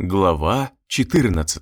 Глава 14.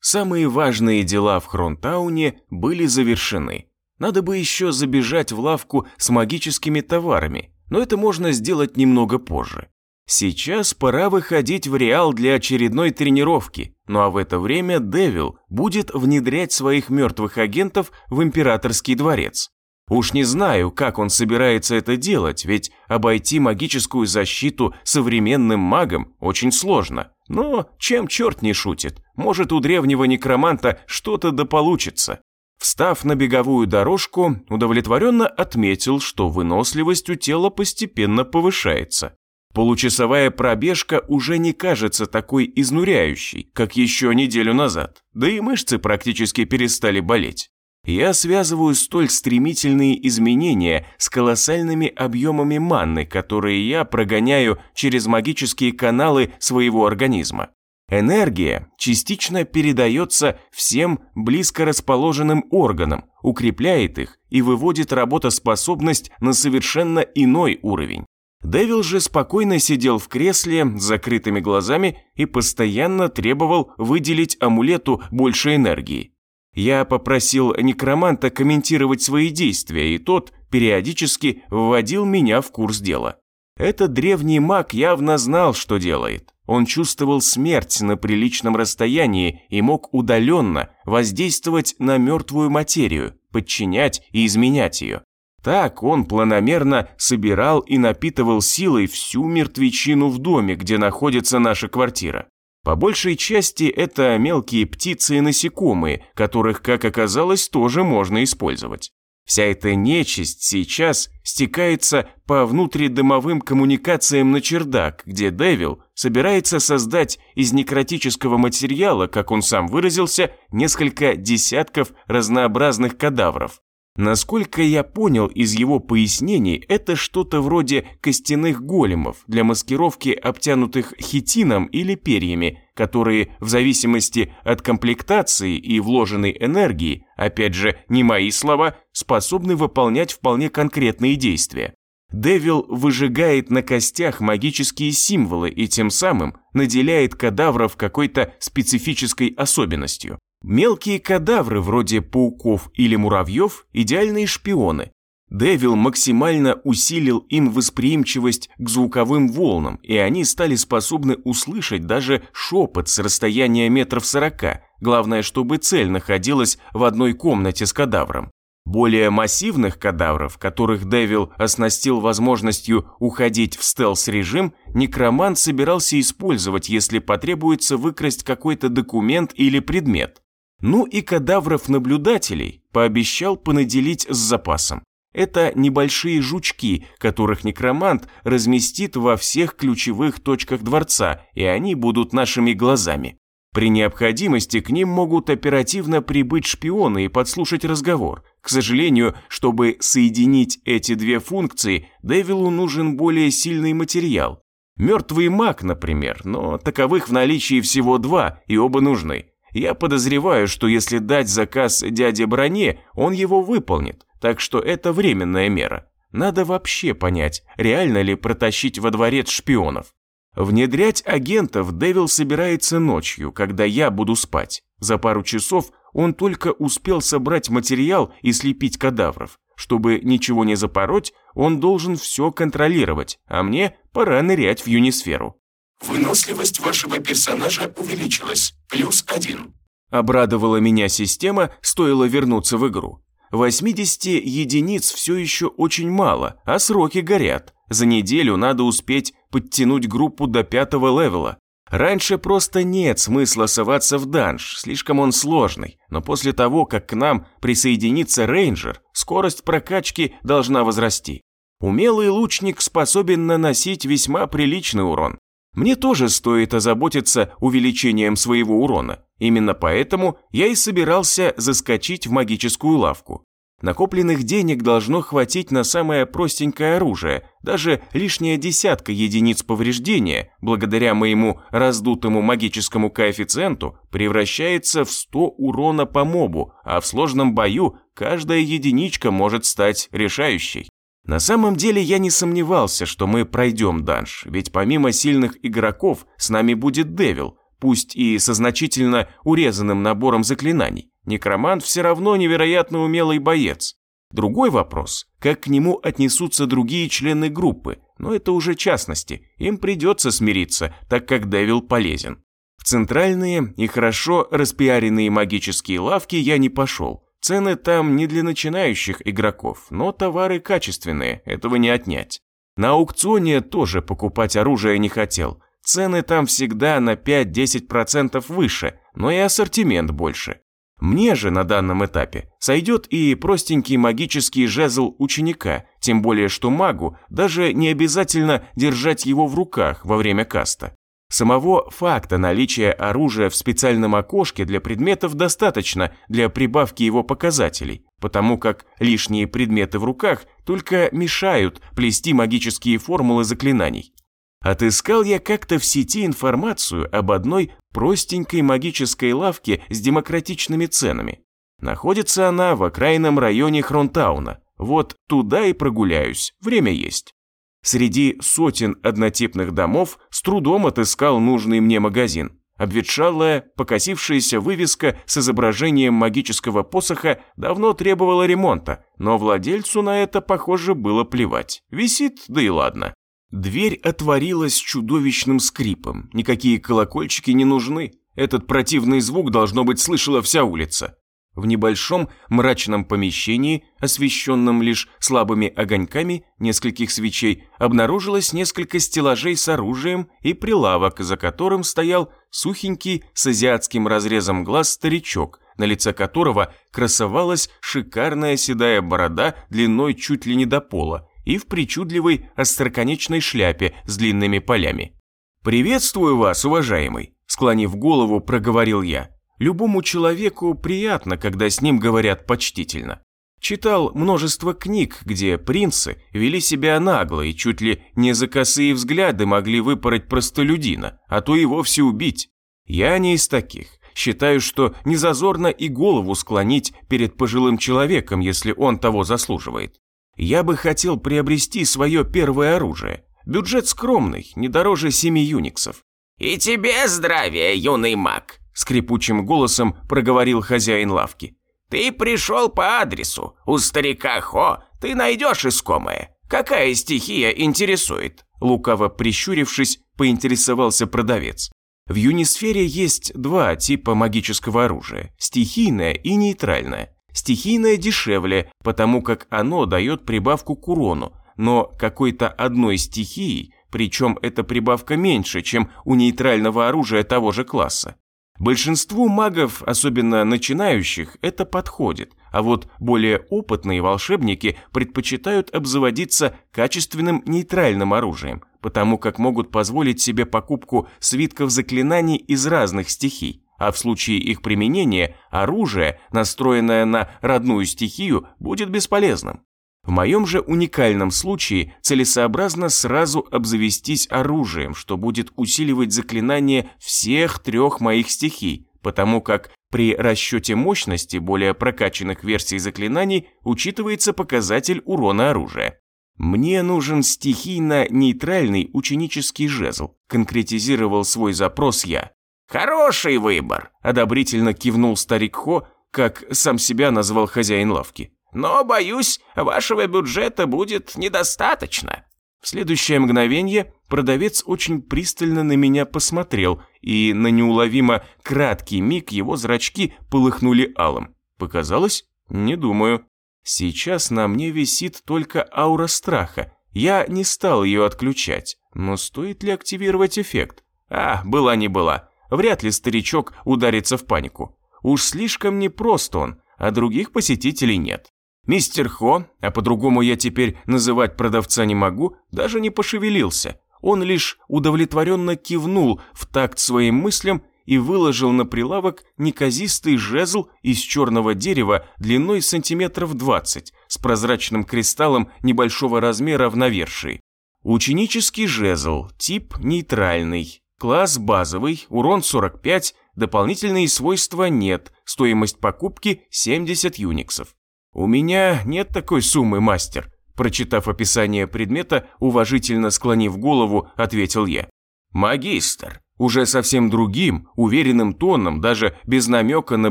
Самые важные дела в Хронтауне были завершены. Надо бы еще забежать в лавку с магическими товарами, но это можно сделать немного позже. Сейчас пора выходить в Реал для очередной тренировки, ну а в это время Девил будет внедрять своих мертвых агентов в Императорский дворец. Уж не знаю, как он собирается это делать, ведь обойти магическую защиту современным магом очень сложно. Но чем черт не шутит, может у древнего некроманта что-то да получится. Встав на беговую дорожку, удовлетворенно отметил, что выносливость у тела постепенно повышается. Получасовая пробежка уже не кажется такой изнуряющей, как еще неделю назад, да и мышцы практически перестали болеть. Я связываю столь стремительные изменения с колоссальными объемами манны, которые я прогоняю через магические каналы своего организма. Энергия частично передается всем близко расположенным органам, укрепляет их и выводит работоспособность на совершенно иной уровень. Дэвил же спокойно сидел в кресле с закрытыми глазами и постоянно требовал выделить амулету больше энергии. Я попросил некроманта комментировать свои действия, и тот периодически вводил меня в курс дела. Этот древний маг явно знал, что делает. Он чувствовал смерть на приличном расстоянии и мог удаленно воздействовать на мертвую материю, подчинять и изменять ее. Так он планомерно собирал и напитывал силой всю мертвечину в доме, где находится наша квартира. По большей части это мелкие птицы и насекомые, которых, как оказалось, тоже можно использовать. Вся эта нечисть сейчас стекается по внутридомовым коммуникациям на чердак, где Дэвил собирается создать из некротического материала, как он сам выразился, несколько десятков разнообразных кадавров. Насколько я понял из его пояснений, это что-то вроде костяных големов для маскировки обтянутых хитином или перьями, которые в зависимости от комплектации и вложенной энергии, опять же, не мои слова, способны выполнять вполне конкретные действия. Девил выжигает на костях магические символы и тем самым наделяет кадавров какой-то специфической особенностью. Мелкие кадавры вроде пауков или муравьев – идеальные шпионы. Девил максимально усилил им восприимчивость к звуковым волнам, и они стали способны услышать даже шепот с расстояния метров сорока, главное, чтобы цель находилась в одной комнате с кадавром. Более массивных кадавров, которых Девил оснастил возможностью уходить в стелс-режим, некромант собирался использовать, если потребуется выкрасть какой-то документ или предмет. Ну и кадавров-наблюдателей пообещал понаделить с запасом. Это небольшие жучки, которых некромант разместит во всех ключевых точках дворца, и они будут нашими глазами. При необходимости к ним могут оперативно прибыть шпионы и подслушать разговор. К сожалению, чтобы соединить эти две функции, Дэвилу нужен более сильный материал. Мертвый маг, например, но таковых в наличии всего два, и оба нужны. Я подозреваю, что если дать заказ дяде Броне, он его выполнит, так что это временная мера. Надо вообще понять, реально ли протащить во дворец шпионов. Внедрять агентов Дэвил собирается ночью, когда я буду спать. За пару часов он только успел собрать материал и слепить кадавров. Чтобы ничего не запороть, он должен все контролировать, а мне пора нырять в юнисферу. Выносливость вашего персонажа увеличилась. Плюс один. Обрадовала меня система, стоило вернуться в игру. 80 единиц все еще очень мало, а сроки горят. За неделю надо успеть подтянуть группу до пятого левела. Раньше просто нет смысла соваться в данж, слишком он сложный, но после того, как к нам присоединится рейнджер, скорость прокачки должна возрасти. Умелый лучник способен наносить весьма приличный урон, мне тоже стоит озаботиться увеличением своего урона. Именно поэтому я и собирался заскочить в магическую лавку. Накопленных денег должно хватить на самое простенькое оружие, даже лишняя десятка единиц повреждения, благодаря моему раздутому магическому коэффициенту, превращается в 100 урона по мобу, а в сложном бою каждая единичка может стать решающей. На самом деле я не сомневался, что мы пройдем данж, ведь помимо сильных игроков с нами будет Девил, пусть и со значительно урезанным набором заклинаний. Некромант все равно невероятно умелый боец. Другой вопрос, как к нему отнесутся другие члены группы, но это уже частности, им придется смириться, так как Девил полезен. В центральные и хорошо распиаренные магические лавки я не пошел. Цены там не для начинающих игроков, но товары качественные, этого не отнять. На аукционе тоже покупать оружие не хотел. Цены там всегда на 5-10% выше, но и ассортимент больше. Мне же на данном этапе сойдет и простенький магический жезл ученика, тем более что магу даже не обязательно держать его в руках во время каста. Самого факта наличия оружия в специальном окошке для предметов достаточно для прибавки его показателей, потому как лишние предметы в руках только мешают плести магические формулы заклинаний. Отыскал я как-то в сети информацию об одной простенькой магической лавке с демократичными ценами. Находится она в окраинном районе Хронтауна. Вот туда и прогуляюсь, время есть. Среди сотен однотипных домов с трудом отыскал нужный мне магазин. Обветшалая, покосившаяся вывеска с изображением магического посоха давно требовала ремонта, но владельцу на это, похоже, было плевать. Висит, да и ладно. Дверь отворилась чудовищным скрипом. Никакие колокольчики не нужны. Этот противный звук, должно быть, слышала вся улица. В небольшом мрачном помещении, освещенном лишь слабыми огоньками нескольких свечей, обнаружилось несколько стеллажей с оружием и прилавок, за которым стоял сухенький с азиатским разрезом глаз старичок, на лице которого красовалась шикарная седая борода длиной чуть ли не до пола, и в причудливой остроконечной шляпе с длинными полями. «Приветствую вас, уважаемый», – склонив голову, проговорил я. «Любому человеку приятно, когда с ним говорят почтительно. Читал множество книг, где принцы вели себя нагло и чуть ли не за косые взгляды могли выпороть простолюдина, а то и вовсе убить. Я не из таких. Считаю, что незазорно и голову склонить перед пожилым человеком, если он того заслуживает. Я бы хотел приобрести свое первое оружие. Бюджет скромный, не дороже семи юниксов. «И тебе здравия, юный маг!» Скрипучим голосом проговорил хозяин лавки. «Ты пришел по адресу. У старика Хо ты найдешь искомое. Какая стихия интересует?» Лукаво прищурившись, поинтересовался продавец. В юнисфере есть два типа магического оружия – стихийное и нейтральное. Стихийное дешевле, потому как оно дает прибавку к урону, но какой-то одной стихией, причем эта прибавка меньше, чем у нейтрального оружия того же класса. Большинству магов, особенно начинающих, это подходит, а вот более опытные волшебники предпочитают обзаводиться качественным нейтральным оружием, потому как могут позволить себе покупку свитков заклинаний из разных стихий а в случае их применения оружие, настроенное на родную стихию, будет бесполезным. В моем же уникальном случае целесообразно сразу обзавестись оружием, что будет усиливать заклинание всех трех моих стихий, потому как при расчете мощности более прокачанных версий заклинаний учитывается показатель урона оружия. «Мне нужен стихийно-нейтральный ученический жезл», конкретизировал свой запрос я. «Хороший выбор», – одобрительно кивнул старик Хо, как сам себя назвал хозяин лавки. «Но, боюсь, вашего бюджета будет недостаточно». В следующее мгновение продавец очень пристально на меня посмотрел, и на неуловимо краткий миг его зрачки полыхнули алым. Показалось? Не думаю. Сейчас на мне висит только аура страха. Я не стал ее отключать, но стоит ли активировать эффект? А, была не была. Вряд ли старичок ударится в панику. Уж слишком непрост он, а других посетителей нет. Мистер Хо, а по-другому я теперь называть продавца не могу, даже не пошевелился. Он лишь удовлетворенно кивнул в такт своим мыслям и выложил на прилавок неказистый жезл из черного дерева длиной сантиметров 20 с прозрачным кристаллом небольшого размера в навершии. Ученический жезл, тип нейтральный, Класс базовый, урон 45, дополнительные свойства нет, стоимость покупки 70 юниксов. У меня нет такой суммы, мастер. Прочитав описание предмета, уважительно склонив голову, ответил я. «Магистр». Уже совсем другим, уверенным тоном, даже без намека на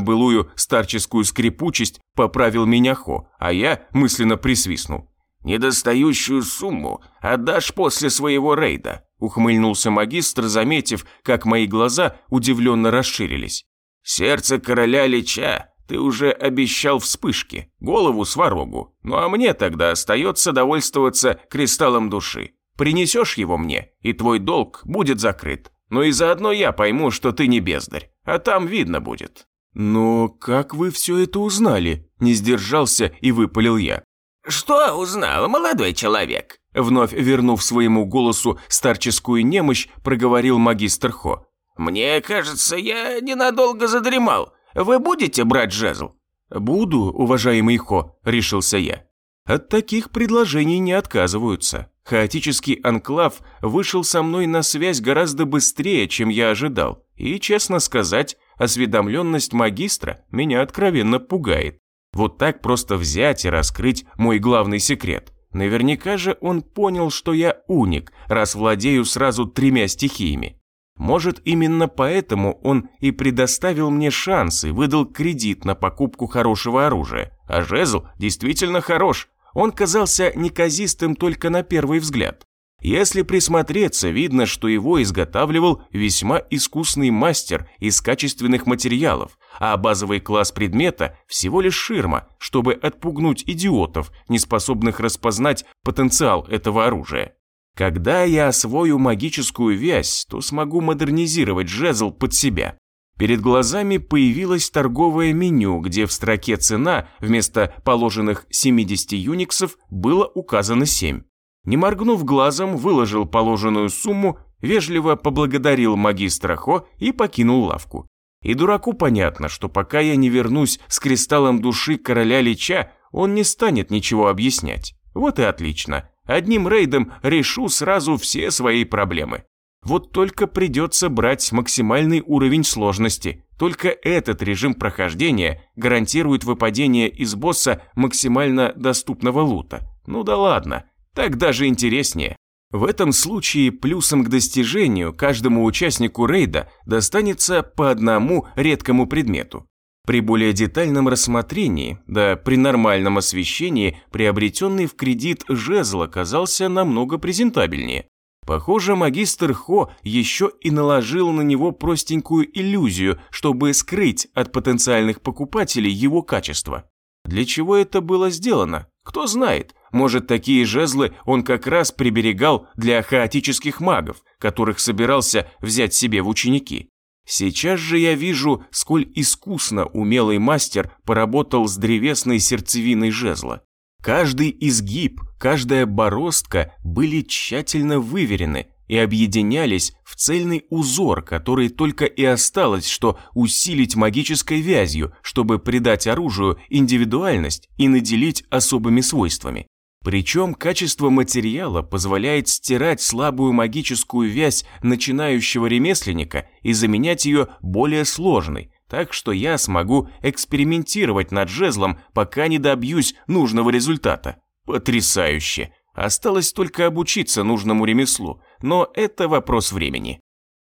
былую старческую скрипучесть, поправил меня Хо, а я мысленно присвистнул. «Недостающую сумму отдашь после своего рейда», ухмыльнулся магистр, заметив, как мои глаза удивленно расширились. «Сердце короля Лича ты уже обещал вспышки, голову сварогу, ну а мне тогда остается довольствоваться кристаллом души. Принесешь его мне, и твой долг будет закрыт. Но и заодно я пойму, что ты не бездарь, а там видно будет». «Но как вы все это узнали?» – не сдержался и выпалил я. «Что узнал, молодой человек?» Вновь вернув своему голосу старческую немощь, проговорил магистр Хо. «Мне кажется, я ненадолго задремал. Вы будете брать жезл?» «Буду, уважаемый Хо», – решился я. От таких предложений не отказываются. Хаотический анклав вышел со мной на связь гораздо быстрее, чем я ожидал. И, честно сказать, осведомленность магистра меня откровенно пугает. Вот так просто взять и раскрыть мой главный секрет. Наверняка же он понял, что я уник, раз владею сразу тремя стихиями. Может, именно поэтому он и предоставил мне шанс и выдал кредит на покупку хорошего оружия. А жезл действительно хорош, он казался неказистым только на первый взгляд. Если присмотреться, видно, что его изготавливал весьма искусный мастер из качественных материалов, а базовый класс предмета всего лишь ширма, чтобы отпугнуть идиотов, не способных распознать потенциал этого оружия. Когда я освою магическую вязь, то смогу модернизировать жезл под себя. Перед глазами появилось торговое меню, где в строке «Цена» вместо положенных 70 юниксов было указано 7. Не моргнув глазом, выложил положенную сумму, вежливо поблагодарил магистра Хо и покинул лавку. И дураку понятно, что пока я не вернусь с кристаллом души короля Лича, он не станет ничего объяснять. Вот и отлично. Одним рейдом решу сразу все свои проблемы. Вот только придется брать максимальный уровень сложности. Только этот режим прохождения гарантирует выпадение из босса максимально доступного лута. Ну да ладно, так даже интереснее. В этом случае плюсом к достижению каждому участнику рейда достанется по одному редкому предмету. При более детальном рассмотрении, да при нормальном освещении, приобретенный в кредит жезл оказался намного презентабельнее. Похоже, магистр Хо еще и наложил на него простенькую иллюзию, чтобы скрыть от потенциальных покупателей его качество. Для чего это было сделано? Кто знает. Может, такие жезлы он как раз приберегал для хаотических магов, которых собирался взять себе в ученики. Сейчас же я вижу, сколь искусно умелый мастер поработал с древесной сердцевиной жезла. Каждый изгиб, каждая бороздка были тщательно выверены и объединялись в цельный узор, который только и осталось, что усилить магической вязью, чтобы придать оружию индивидуальность и наделить особыми свойствами. Причем качество материала позволяет стирать слабую магическую вязь начинающего ремесленника и заменять ее более сложной, так что я смогу экспериментировать над жезлом, пока не добьюсь нужного результата. Потрясающе! Осталось только обучиться нужному ремеслу, но это вопрос времени.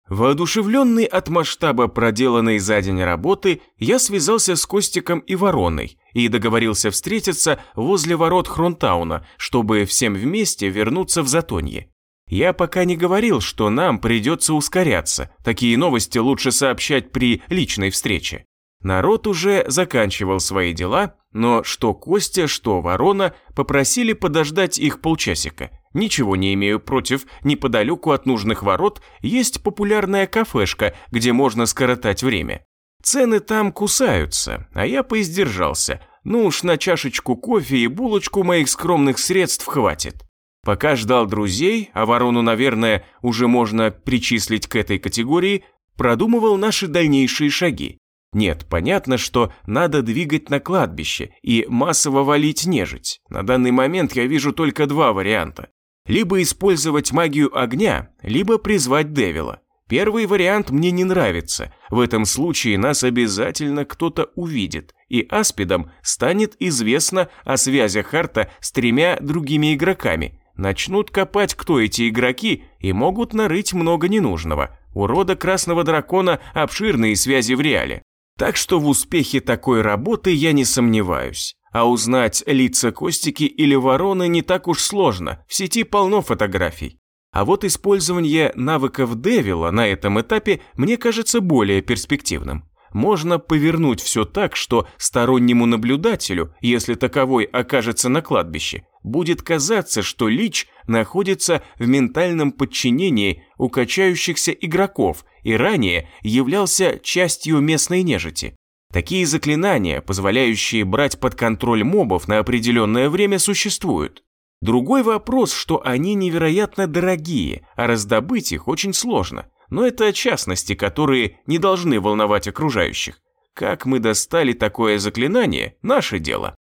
Воодушевленный от масштаба проделанной за день работы, я связался с Костиком и Вороной и договорился встретиться возле ворот Хронтауна, чтобы всем вместе вернуться в Затонье. Я пока не говорил, что нам придется ускоряться. Такие новости лучше сообщать при личной встрече. Народ уже заканчивал свои дела, но что Костя, что Ворона попросили подождать их полчасика. Ничего не имею против, неподалеку от нужных ворот есть популярная кафешка, где можно скоротать время. Цены там кусаются, а я поиздержался. Ну уж на чашечку кофе и булочку моих скромных средств хватит. Пока ждал друзей, а ворону, наверное, уже можно причислить к этой категории, продумывал наши дальнейшие шаги. Нет, понятно, что надо двигать на кладбище и массово валить нежить. На данный момент я вижу только два варианта. Либо использовать магию огня, либо призвать Девила. Первый вариант мне не нравится, В этом случае нас обязательно кто-то увидит, и аспидам станет известно о связях Харта с тремя другими игроками. Начнут копать, кто эти игроки, и могут нарыть много ненужного. У рода Красного Дракона обширные связи в реале. Так что в успехе такой работы я не сомневаюсь. А узнать лица Костики или Вороны не так уж сложно, в сети полно фотографий. А вот использование навыков Девила на этом этапе мне кажется более перспективным. Можно повернуть все так, что стороннему наблюдателю, если таковой окажется на кладбище, будет казаться, что Лич находится в ментальном подчинении у качающихся игроков и ранее являлся частью местной нежити. Такие заклинания, позволяющие брать под контроль мобов на определенное время, существуют. Другой вопрос, что они невероятно дорогие, а раздобыть их очень сложно. Но это частности, которые не должны волновать окружающих. Как мы достали такое заклинание – наше дело.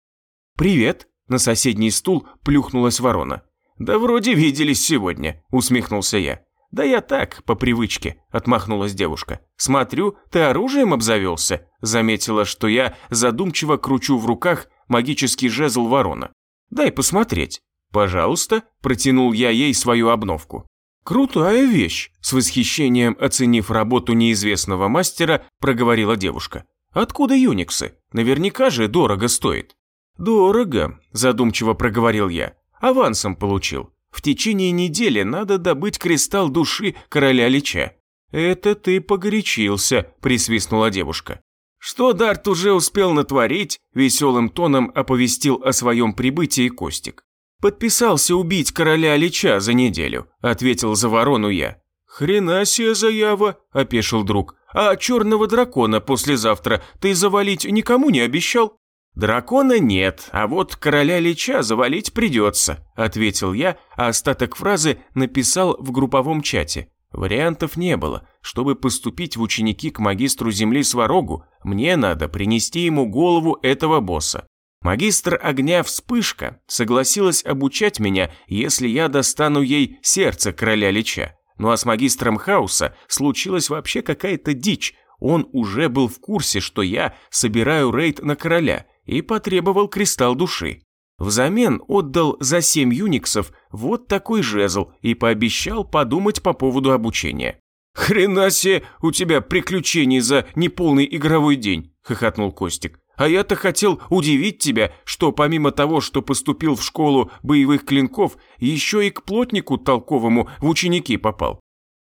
«Привет!» – на соседний стул плюхнулась ворона. «Да вроде виделись сегодня», – усмехнулся я. «Да я так, по привычке», – отмахнулась девушка. «Смотрю, ты оружием обзавелся», – заметила, что я задумчиво кручу в руках магический жезл ворона. «Дай посмотреть». «Пожалуйста», – протянул я ей свою обновку. «Крутая вещь», – с восхищением оценив работу неизвестного мастера, проговорила девушка. «Откуда юниксы? Наверняка же дорого стоит». «Дорого», – задумчиво проговорил я. «Авансом получил. В течение недели надо добыть кристалл души короля Лича». «Это ты погорячился», – присвистнула девушка. «Что Дарт уже успел натворить?» – веселым тоном оповестил о своем прибытии Костик. «Подписался убить короля Лича за неделю», – ответил за ворону я. «Хрена себе заява», – опешил друг. «А черного дракона послезавтра ты завалить никому не обещал?» «Дракона нет, а вот короля Лича завалить придется», – ответил я, а остаток фразы написал в групповом чате. Вариантов не было. Чтобы поступить в ученики к магистру земли Сварогу, мне надо принести ему голову этого босса. Магистр огня Вспышка согласилась обучать меня, если я достану ей сердце короля Лича. Ну а с магистром Хаоса случилась вообще какая-то дичь. Он уже был в курсе, что я собираю рейд на короля – и потребовал кристалл души. Взамен отдал за семь юниксов вот такой жезл и пообещал подумать по поводу обучения. «Хрена себе у тебя приключений за неполный игровой день», – хохотнул Костик. «А я-то хотел удивить тебя, что помимо того, что поступил в школу боевых клинков, еще и к плотнику толковому в ученики попал».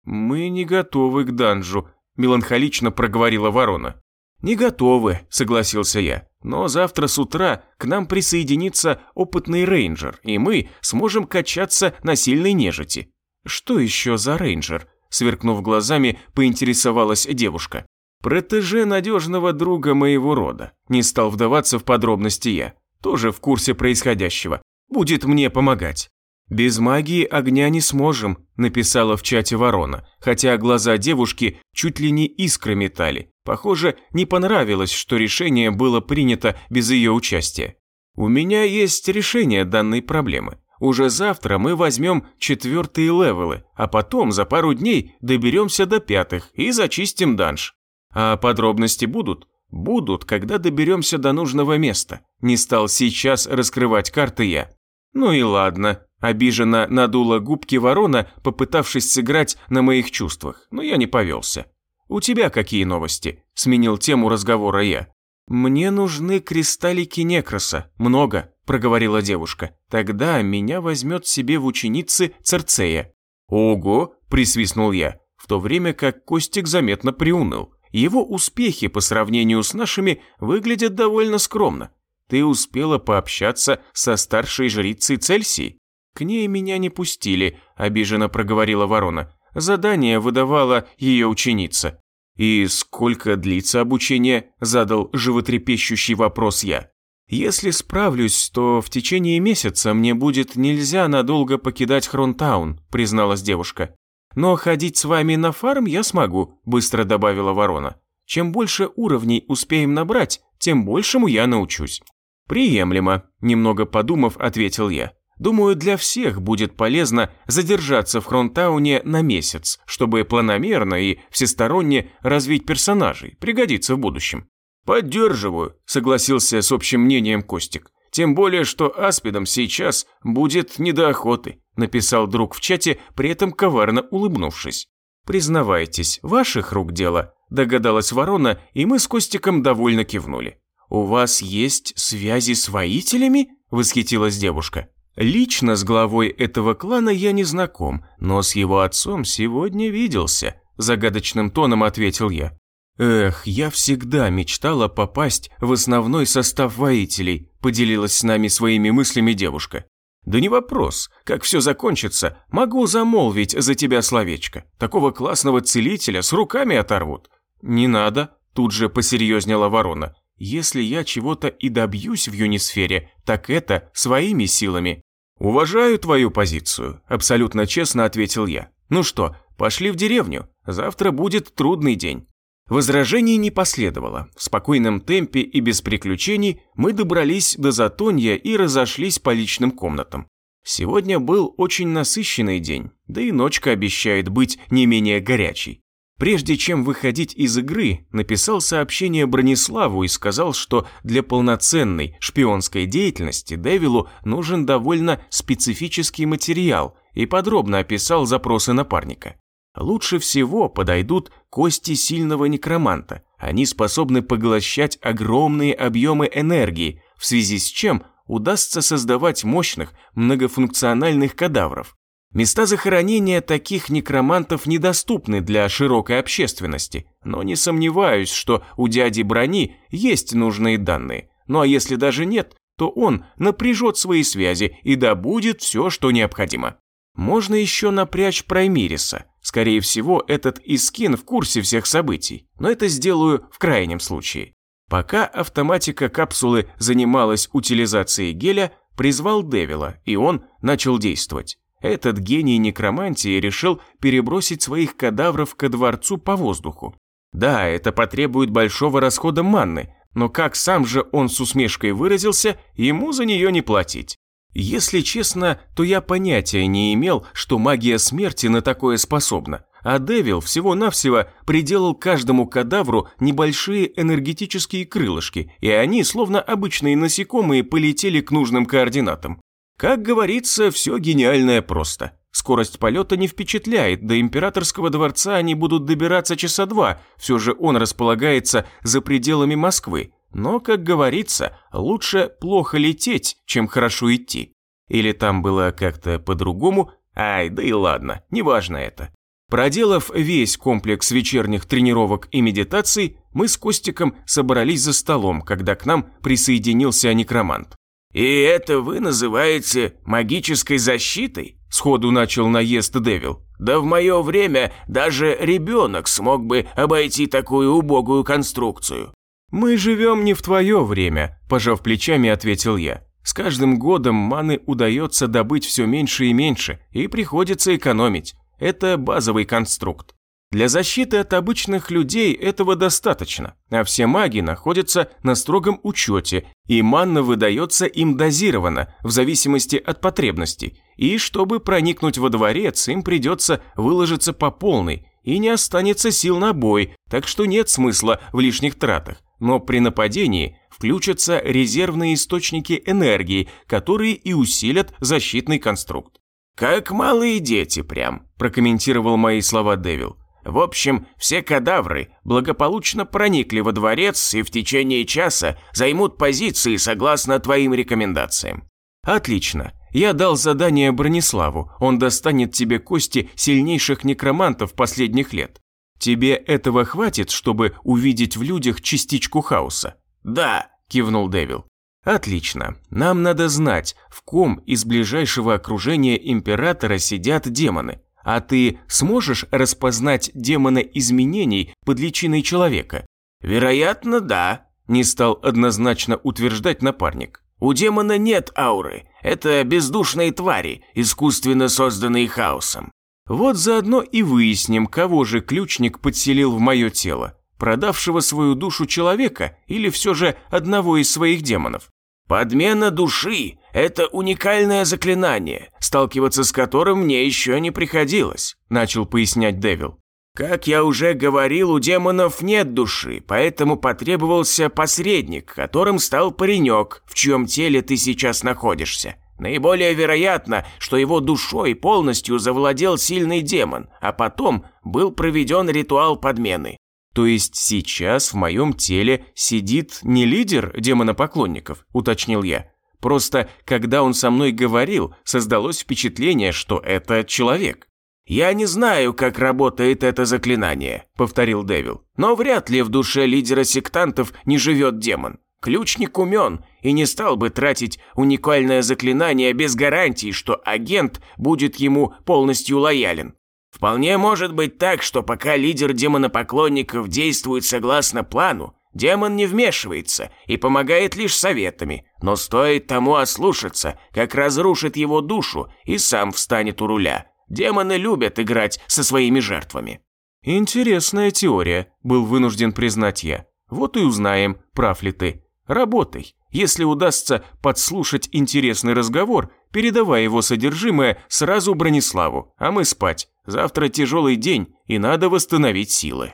«Мы не готовы к данжу», – меланхолично проговорила ворона. «Не готовы», – согласился я. Но завтра с утра к нам присоединится опытный рейнджер, и мы сможем качаться на сильной нежити. Что еще за рейнджер? Сверкнув глазами, поинтересовалась девушка. Протеже надежного друга моего рода. Не стал вдаваться в подробности я. Тоже в курсе происходящего. Будет мне помогать. «Без магии огня не сможем», – написала в чате ворона, хотя глаза девушки чуть ли не искры метали. Похоже, не понравилось, что решение было принято без ее участия. У меня есть решение данной проблемы. Уже завтра мы возьмем четвертые левелы, а потом за пару дней доберемся до пятых и зачистим данж. А подробности будут? Будут, когда доберемся до нужного места. Не стал сейчас раскрывать карты я. Ну и ладно. Обиженно надула губки ворона, попытавшись сыграть на моих чувствах, но я не повелся. «У тебя какие новости?» – сменил тему разговора я. «Мне нужны кристаллики некроса, много», – проговорила девушка. «Тогда меня возьмет себе в ученицы Церцея». «Ого!» – присвистнул я, в то время как Костик заметно приуныл. Его успехи по сравнению с нашими выглядят довольно скромно. Ты успела пообщаться со старшей жрицей Цельсии? К ней меня не пустили, обиженно проговорила ворона. Задание выдавала ее ученица. «И сколько длится обучение?» – задал животрепещущий вопрос я. «Если справлюсь, то в течение месяца мне будет нельзя надолго покидать Хронтаун», – призналась девушка. «Но ходить с вами на фарм я смогу», – быстро добавила ворона. «Чем больше уровней успеем набрать, тем большему я научусь». «Приемлемо», – немного подумав, ответил я. Думаю, для всех будет полезно задержаться в Хронтауне на месяц, чтобы планомерно и всесторонне развить персонажей, пригодится в будущем. «Поддерживаю», – согласился с общим мнением Костик. «Тем более, что аспидам сейчас будет не до охоты», – написал друг в чате, при этом коварно улыбнувшись. «Признавайтесь, ваших рук дело», – догадалась ворона, и мы с Костиком довольно кивнули. «У вас есть связи с воителями?» – восхитилась девушка. «Лично с главой этого клана я не знаком, но с его отцом сегодня виделся», – загадочным тоном ответил я. «Эх, я всегда мечтала попасть в основной состав воителей», – поделилась с нами своими мыслями девушка. «Да не вопрос. Как все закончится, могу замолвить за тебя словечко. Такого классного целителя с руками оторвут». «Не надо», – тут же посерьезнела ворона. «Если я чего-то и добьюсь в юнисфере, так это своими силами». «Уважаю твою позицию», – абсолютно честно ответил я. «Ну что, пошли в деревню. Завтра будет трудный день». Возражений не последовало. В спокойном темпе и без приключений мы добрались до Затонья и разошлись по личным комнатам. Сегодня был очень насыщенный день, да и ночка обещает быть не менее горячей. Прежде чем выходить из игры, написал сообщение Брониславу и сказал, что для полноценной шпионской деятельности Девилу нужен довольно специфический материал и подробно описал запросы напарника. Лучше всего подойдут кости сильного некроманта. Они способны поглощать огромные объемы энергии, в связи с чем удастся создавать мощных многофункциональных кадавров. Места захоронения таких некромантов недоступны для широкой общественности, но не сомневаюсь, что у дяди Брони есть нужные данные. Ну а если даже нет, то он напряжет свои связи и добудет все, что необходимо. Можно еще напрячь Праймириса. Скорее всего, этот Искин в курсе всех событий, но это сделаю в крайнем случае. Пока автоматика капсулы занималась утилизацией геля, призвал Девила, и он начал действовать. Этот гений некромантии решил перебросить своих кадавров ко дворцу по воздуху. Да, это потребует большого расхода манны, но как сам же он с усмешкой выразился, ему за нее не платить. Если честно, то я понятия не имел, что магия смерти на такое способна. А Девил всего-навсего приделал каждому кадавру небольшие энергетические крылышки, и они, словно обычные насекомые, полетели к нужным координатам. Как говорится, все гениальное просто. Скорость полета не впечатляет, до императорского дворца они будут добираться часа два, все же он располагается за пределами Москвы, но, как говорится, лучше плохо лететь, чем хорошо идти. Или там было как-то по-другому, ай, да и ладно, неважно это. Проделав весь комплекс вечерних тренировок и медитаций, мы с Костиком собрались за столом, когда к нам присоединился некромант. «И это вы называете магической защитой?» Сходу начал наезд Девил. «Да в мое время даже ребенок смог бы обойти такую убогую конструкцию». «Мы живем не в твое время», – пожав плечами, ответил я. «С каждым годом маны удается добыть все меньше и меньше, и приходится экономить. Это базовый конструкт. Для защиты от обычных людей этого достаточно, а все маги находятся на строгом учете, и манна выдается им дозированно, в зависимости от потребностей, и чтобы проникнуть во дворец, им придется выложиться по полной, и не останется сил на бой, так что нет смысла в лишних тратах но при нападении включатся резервные источники энергии, которые и усилят защитный конструкт. «Как малые дети прям», – прокомментировал мои слова Дэвил. «В общем, все кадавры благополучно проникли во дворец и в течение часа займут позиции согласно твоим рекомендациям». «Отлично. Я дал задание Брониславу. Он достанет тебе кости сильнейших некромантов последних лет. Тебе этого хватит, чтобы увидеть в людях частичку хаоса? Да, кивнул Дэвил. Отлично. Нам надо знать, в ком из ближайшего окружения императора сидят демоны. А ты сможешь распознать демона изменений под личиной человека? Вероятно, да, не стал однозначно утверждать напарник. У демона нет ауры. Это бездушные твари, искусственно созданные хаосом. Вот заодно и выясним, кого же ключник подселил в мое тело. Продавшего свою душу человека или все же одного из своих демонов? Подмена души – Это уникальное заклинание, сталкиваться с которым мне еще не приходилось», – начал пояснять Девил. «Как я уже говорил, у демонов нет души, поэтому потребовался посредник, которым стал паренек, в чьем теле ты сейчас находишься. Наиболее вероятно, что его душой полностью завладел сильный демон, а потом был проведен ритуал подмены. То есть сейчас в моем теле сидит не лидер демонопоклонников, уточнил я. Просто, когда он со мной говорил, создалось впечатление, что это человек. «Я не знаю, как работает это заклинание», — повторил Дэвил. «Но вряд ли в душе лидера сектантов не живет демон. Ключник умен и не стал бы тратить уникальное заклинание без гарантии, что агент будет ему полностью лоялен. Вполне может быть так, что пока лидер демонопоклонников действует согласно плану, Демон не вмешивается и помогает лишь советами, но стоит тому ослушаться, как разрушит его душу и сам встанет у руля. Демоны любят играть со своими жертвами. Интересная теория, был вынужден признать я. Вот и узнаем, прав ли ты. Работай. Если удастся подслушать интересный разговор, передавай его содержимое сразу Брониславу, а мы спать. Завтра тяжелый день, и надо восстановить силы.